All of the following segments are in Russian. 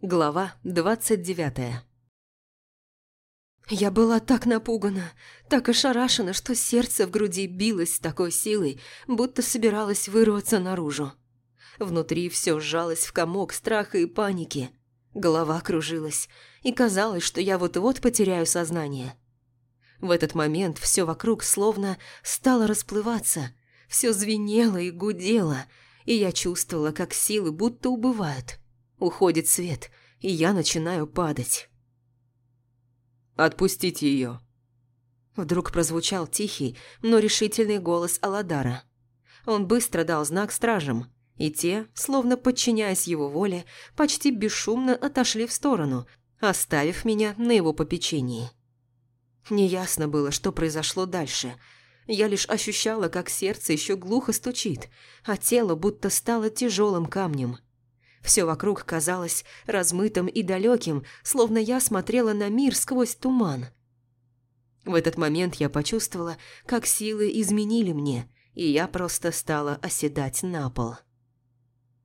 Глава двадцать девятая Я была так напугана, так ошарашена, что сердце в груди билось с такой силой, будто собиралось вырваться наружу. Внутри все сжалось в комок страха и паники. Голова кружилась, и казалось, что я вот-вот потеряю сознание. В этот момент все вокруг словно стало расплываться, все звенело и гудело, и я чувствовала, как силы будто убывают. Уходит свет, и я начинаю падать. «Отпустите ее!» Вдруг прозвучал тихий, но решительный голос Аладара. Он быстро дал знак стражам, и те, словно подчиняясь его воле, почти бесшумно отошли в сторону, оставив меня на его попечении. Неясно было, что произошло дальше. Я лишь ощущала, как сердце еще глухо стучит, а тело будто стало тяжелым камнем. Все вокруг казалось размытым и далеким, словно я смотрела на мир сквозь туман. В этот момент я почувствовала, как силы изменили мне, и я просто стала оседать на пол.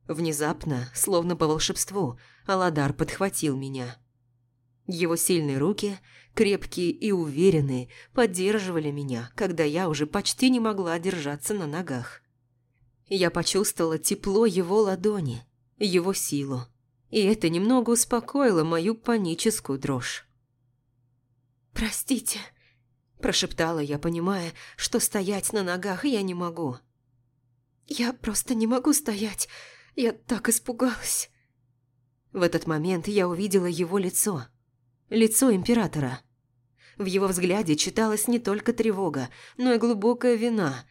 Внезапно, словно по волшебству, Аладар подхватил меня. Его сильные руки, крепкие и уверенные, поддерживали меня, когда я уже почти не могла держаться на ногах. Я почувствовала тепло его ладони, его силу, и это немного успокоило мою паническую дрожь. «Простите», – прошептала я, понимая, что стоять на ногах я не могу. «Я просто не могу стоять, я так испугалась». В этот момент я увидела его лицо. Лицо императора. В его взгляде читалась не только тревога, но и глубокая вина.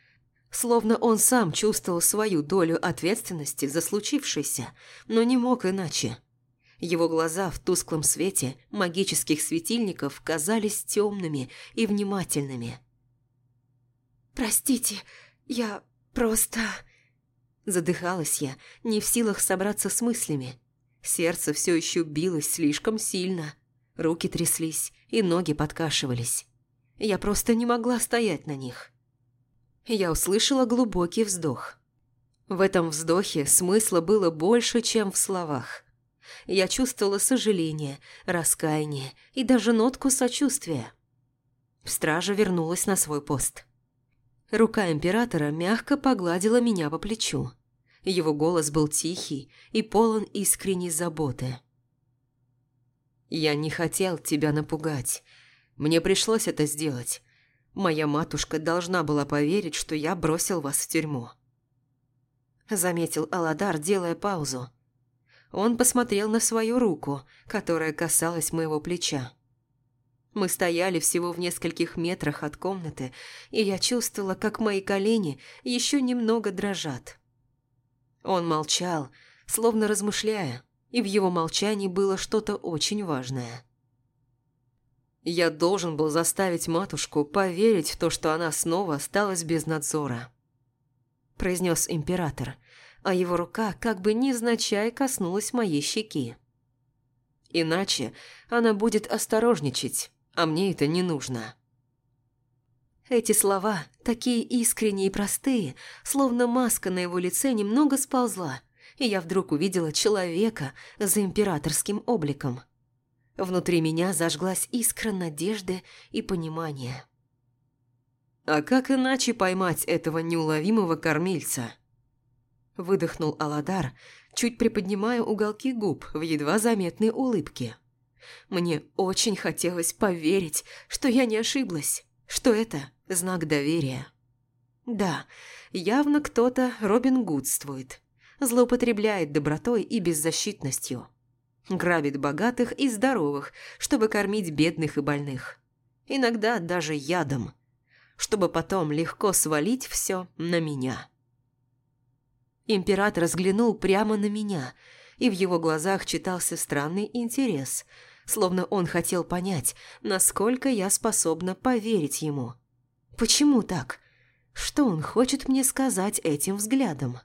Словно он сам чувствовал свою долю ответственности за случившееся, но не мог иначе. Его глаза в тусклом свете магических светильников казались темными и внимательными. «Простите, я просто...» Задыхалась я, не в силах собраться с мыслями. Сердце все еще билось слишком сильно. Руки тряслись, и ноги подкашивались. Я просто не могла стоять на них. Я услышала глубокий вздох. В этом вздохе смысла было больше, чем в словах. Я чувствовала сожаление, раскаяние и даже нотку сочувствия. Стража вернулась на свой пост. Рука императора мягко погладила меня по плечу. Его голос был тихий и полон искренней заботы. «Я не хотел тебя напугать. Мне пришлось это сделать. Моя матушка должна была поверить, что я бросил вас в тюрьму». Заметил Аладар, делая паузу. Он посмотрел на свою руку, которая касалась моего плеча. Мы стояли всего в нескольких метрах от комнаты, и я чувствовала, как мои колени еще немного дрожат. Он молчал, словно размышляя, и в его молчании было что-то очень важное. Я должен был заставить матушку поверить в то, что она снова осталась без надзора. Произнес император, а его рука как бы невзначай коснулась моей щеки. Иначе она будет осторожничать, а мне это не нужно. Эти слова, такие искренние и простые, словно маска на его лице немного сползла, и я вдруг увидела человека за императорским обликом. Внутри меня зажглась искра надежды и понимания. «А как иначе поймать этого неуловимого кормильца?» Выдохнул Аладар, чуть приподнимая уголки губ в едва заметной улыбке. Мне очень хотелось поверить, что я не ошиблась, что это знак доверия. Да, явно кто-то Робин Гудствует, злоупотребляет добротой и беззащитностью. Грабит богатых и здоровых, чтобы кормить бедных и больных. Иногда даже ядом, чтобы потом легко свалить все на меня. Император взглянул прямо на меня, и в его глазах читался странный интерес – словно он хотел понять, насколько я способна поверить ему. Почему так? Что он хочет мне сказать этим взглядом?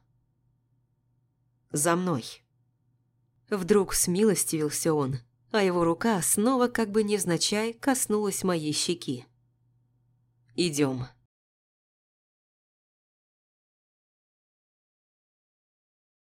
«За мной!» Вдруг смилостивился он, а его рука снова как бы невзначай коснулась моей щеки. «Идем».